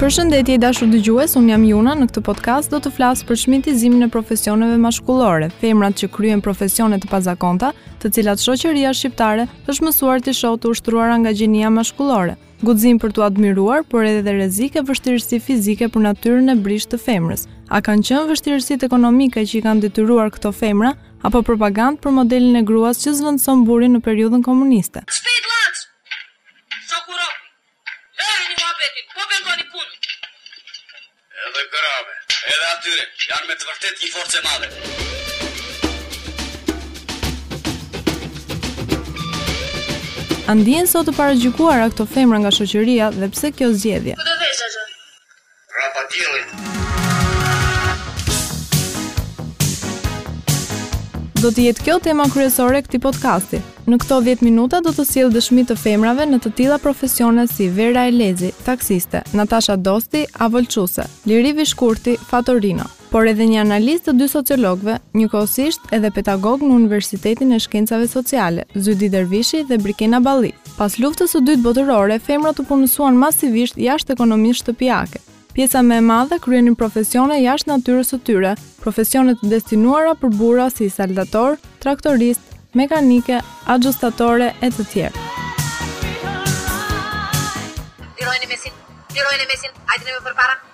Përshëndetje i dashur dëgjues, unë jam Juna në këtë podcast do të flas për shmitizimin e profesioneve mashkullore, femrat që kryejnë profesione të pazakonta, të cilat shoqëria shqiptare është mësuar t'i shohë të ushtruara nga gjinia mashkullore. Guxim për t'u admiruar, por edhe rrezik e vështirësi fizike për natyrën e brishtë të femrës. A kanë qenë vështirësitë ekonomike që i kanë detyruar këto femra apo propagandë për modelin e gruas që zvendëson burrin në periudhën komuniste. Shpejt laç! Shoku Robi! Lëreni muhabetin, po vepëroni punën! Edhe grave, edhe atyre, janë me të vërtetë një forcë e madhe! A ndihen sot të paragjykuara këto femra nga shoqëria dhe pse kjo zgjedhje? Ku do veç atë? Mbrapa diellit. Do të jetë kjo tema kryesore e këtij podcasti. Në këto 10 minuta do të sjell dëshmi të femrave në të tilla profesione si Vera Elezi, taksiste, Natasha Dosti, avolxhuese, Liri Vishkurti, fatorino, por edhe një analizë të dy sociologëve, njëkohësisht edhe pedagogë në Universitetin e Shkencave Sociale, Zyhdi Dervishi dhe Brikena Balli. Pas Luftës së Dytë Botërore, femrat u punësuan masivisht jashtë ekonomisë shtëpiake. Pjesa më e madhe kryenin profesione jashtë natyrës së tyre, profesione të destinuara për burra si saldatorë, traktoristë, mekanike, axhustatore e të tjerë. Lirojeni mesin, lirojeni mesin, hajde më përpara.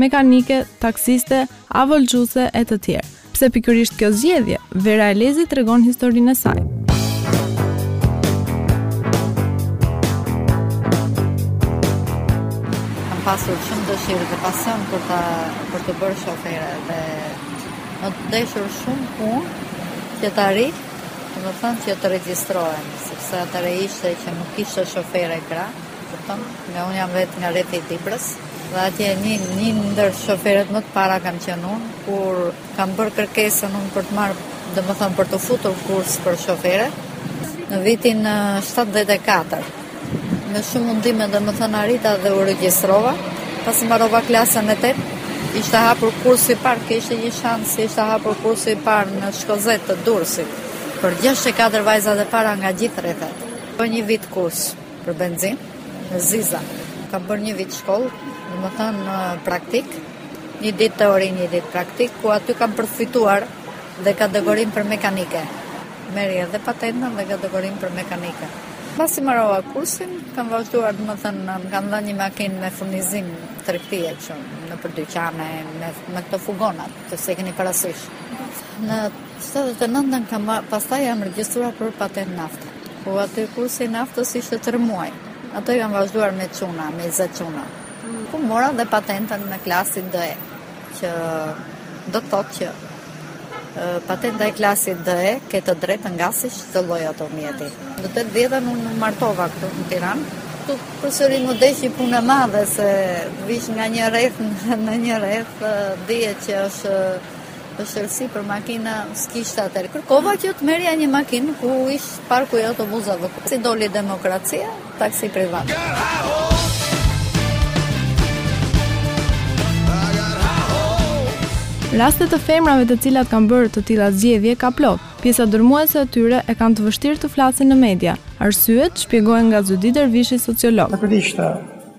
mekanike, taksiste, avolxhuese e të tjerë. Pse pikërisht kjo zgjedhje? Vera Elezi tregon historinë e saj. Kam pasur shumë dëshirë dhe pasion për t'u për t'u bërë shofere dhe m'u desh shumë punë që të arrij, domethënë që të regjistrohem, sepse atëherë ishte që nuk kishte shofere gra, Kupton? Unë jam vetë nga rrethi i Dibrës dhe atje një një ndër shoferet më të para kam qenë unë, kur kam bërë kërkesën unë për të marrë, domethënë për t'u futur kurs për shofere në vitin 74. Me shumë mundime domethënë arrita dhe u regjistrova, pasi mbarova klasën e 8 ishte hapur kursi i parë, kishte një shans, ishte hapur kursi i parë në Shkozet të Durrësit për 64 vajzat e para nga gjithë rrethet. Po një vit kurs. Për benzinë, Zisa, kam bërë një vit shkollë, domethënë praktikë, një ditë teori, një ditë praktikë, ku aty kam përfituar dhe kategorinë për mekanike. Merrje edhe patentën dhe kategorinë për mekanike. Pasi mbarova kursin, kam vazhduar, domethënë më kanë dhënë një makinë me furnizim tregtie kështu, nëpër dyqane me me këto furgonat, s'e keni parasysh. Në Shtatëdhjetë e nëntën kam marrë, pastaj jam regjistruar për patentë nafte. Po aty kursi i naftës ishte tre muj. Atë kam vazhduar me çuna, me njëzet çuna. Ku mora dhe patentën me klasin DE, që do të thotë që patenta e klasit DE ke të drejtë të ngasish çdo lloj automjeti. Në tetëdhjetën unë martova këtu në Tiranë. Këtu përsëri m'u desh një punë e madhe se të vish nga një rreth në një rreth, dihet që është vështirësi për makina, s'kishte atëherë. Kërkova që të merrja një makinë ku ishte parku i autobusëve. Si doli demokracia, taksi privat. Raste të femrave të cilat kanë bërë të tilla zgjedhje ka plot. Pjesa dërmuese e tyre e kanë të vështirë të flasin në media. Arsyet shpjegohen nga Zyhdi Dervishi sociolog. Natyrisht,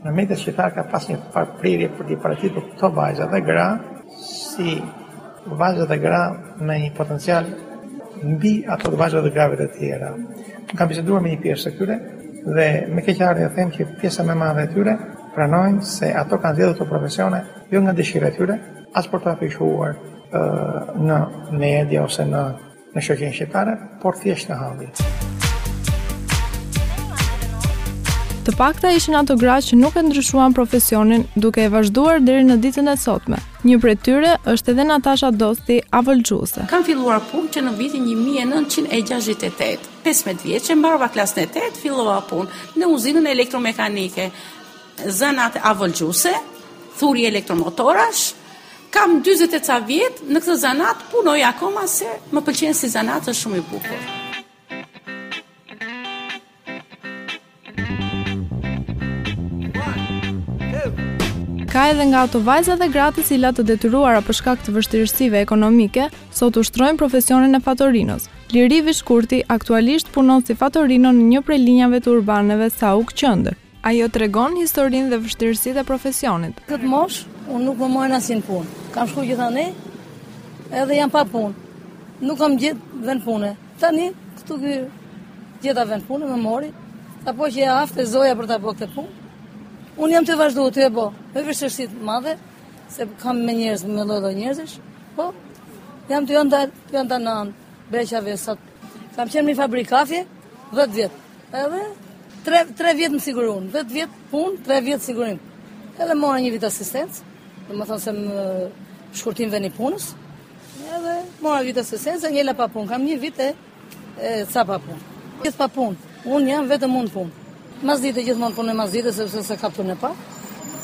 në mediat shqiptare ka pas një farë prirje për t'i paraqitur këto vajza dhe gra si vajza dhe gra me një potencial mbi ato të vajzave dhe grave të tjera. Unë kam biseduar me një pjesë të tyre dhe me keqardhje them që pjesa më e madhe e tyre pranojnë se ato i kanë zgjedhur këto profesione jo nga dëshira e tyre, as për t'u afishuar në media ose në në shoqërinë shqiptare, por thjesht nga halli. Të pakta ishin ato gra që nuk e ndryshuan profesionin duke e vazhduar deri në ditën e sotme. Një prej tyre është edhe Natasha Dosti, avolxhuese. Kam filluar punë që në vitin 1968. 15 vjeçe mbarova klasën e 8, fillova punë në uzinën elektromekanike. Zanat avolxhuese, thurje elektromotorësh, Kam dyzet e ca vjet në këtë zanat, punoj akoma se më pëlqen si zanat është shumë i bukur. Ka edhe nga ato vajza dhe gra të cilat të detyruara për shkak të vështirësive ekonomike, sot ushtrojnë profesionin e fatorinos. Liri Vishkurti aktualisht punon si fatorino në një prej linjave të urbaneve Sauk Qendër. Ajo tregon historinë dhe vështirësitë e profesionit. Në këtë moshë, unë nuk më marrin asnjë punë. Kam shku gjithanej, edhe jam pa punë. Nuk kam gjet vend pune. Tani, këtu ku gjeta vend pune, më mori. Më pa që jam e aftë e zoja për ta bo këtë punë. Unë jam tu vazhdu, tu e bo. Me vështirësi të madhe, se kam me njerëz, me lloj-lloj njerëzish. Po, jam tu ia dalë, tu ia dalë mbanë. Beqave, sot, Kam qenë në një fabrikë kafe, 10 vjet. Edhe 3 3 vjet më siguruan, 10 vjet punë, 3 vjet sigurim. Edhe mora një vit asistencë, domethënë se me shkurtim vendi pune. Edhe mora vit asistencë, ngela pa punë, kam një vit e ca pa punë. Gjithë pa punë. Unë jam vetëm unë në punë. Masdite gjithmonë punoj masdite sepse se ka punë pa.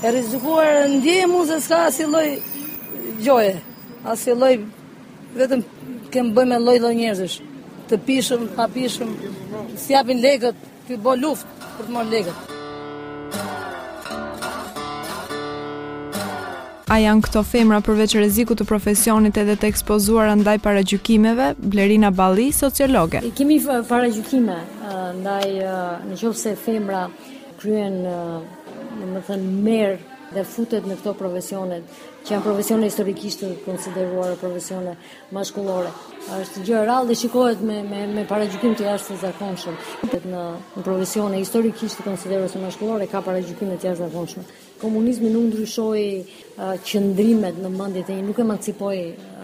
E rrezikuar ndihem unë se s'ka asnjë lloj gjoje, asnjë lloj Vetëm kemi të bëjmë me lloj-lloj njerëzish. Të pishëm, papishëm, s'japin legët, ti bë luft për të marrë lekët. A janë këto femra përveç rrezikut të profesionit edhe të ekspozuara ndaj paragjykimeve? Blerina Balli, sociologe. I kemi paragjykime ndaj në qoftë se femra kryen, domethënë merr dhe futet në këto profesione që janë profesione historikisht të konsideruara profesione mashkullore. Është gjë e rrallë dhe shikohet me me me paragjykim të jashtëzakonshëm. Në, në profesione historikisht të konsideruara si mashkullore ka paragjykime të jashtëzakonshme. Komunizmi nuk ndryshoi uh, qëndrimet në mendjet e nj, nuk emancipoi,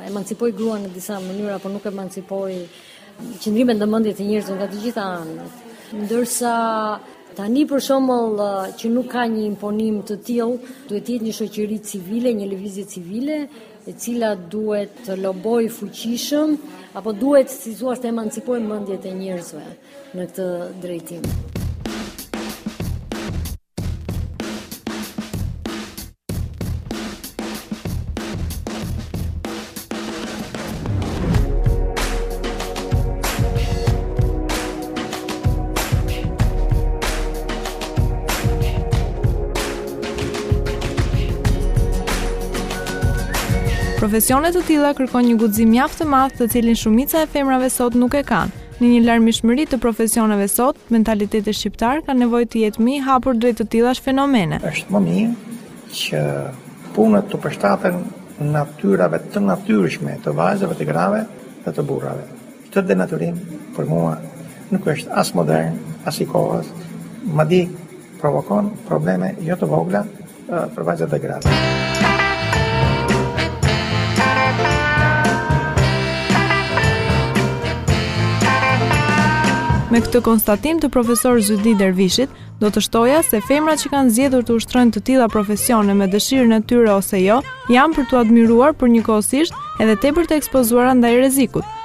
emancipoi gruan në disa mënyra, por nuk emancipoi qëndrimet në mendjet e njerëzve nga të gjitha anët. Ndërsa tani për shembull që nuk ka një imponim të tillë, duhet të jetë një shoqëri civile, një lëvizje civile, e cila duhet të lobojë fuqishëm apo duhet si thua të emancipojë mendjet e njerëzve në këtë drejtim. Profesione të tilla kërkojnë një guxim mjaft të madh të cilin shumica e femrave sot nuk e kanë. Në një larmishmëri të profesioneve sot, mentaliteti shqiptar ka nevojë të jetë më i hapur drejt të tillash fenomene. Është më mirë që punët t'u përshtaten natyrave të natyrshme të vajzave, të grave dhe të burrave. Këtë denatyrim për mua nuk është as modern, as i kohës, madje provokon probleme jo të vogla për vajzat dhe gratë. Me këtë konstatim të profesor Zyhdi Dervishit, do të shtoja se femrat që kanë zgjedhur të ushtrojnë të tilla profesione me dëshirën e tyre ose jo, janë për t'u admiruar, por njëkohësisht edhe tepër të ekspozuara ndaj rrezikut.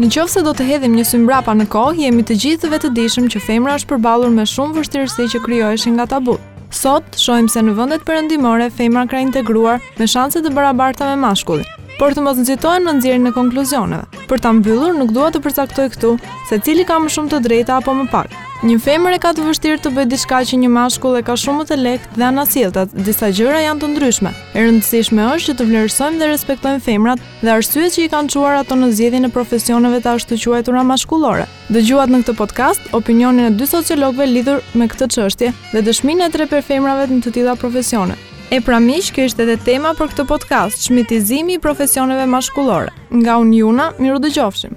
Në qoftë se do të hedhim një sy mbrapa në kohë, jemi të gjithë të vetëdijshëm që femra është përballur me shumë vështirësi që krijoheshin nga tabutë. Sot, shohim se në vendet perëndimore femra ka integruar me shanse të barabarta me mashkullin, por të mos nxitohem në nxjerrjen e konkluzioneve. Për ta mbyllur, nuk dua të përcaktoj këtu se cili ka më shumë të drejta apo më pak. Një femër e ka të vështirë të bëjë diçka që një mashkull e ka shumë më të lehtë dhe anasjelltat, disa gjëra janë të ndryshme. E rëndësishme është që të vlerësojmë dhe respektojmë femrat dhe arsyet që i kanë çuar ato në zgjedhjen e profesioneve të ashtuquajtura mashkullore. Dëgjuat në këtë podcast opinionin e dy sociologëve lidhur me këtë çështje dhe dëshminë e tre prej femrave në të tilla profesione. E pra miq, kjo ishte edhe tema për këtë podcast, çmitizimi i profesioneve mashkullore. Nga unë Juna, mirudëgjofshim.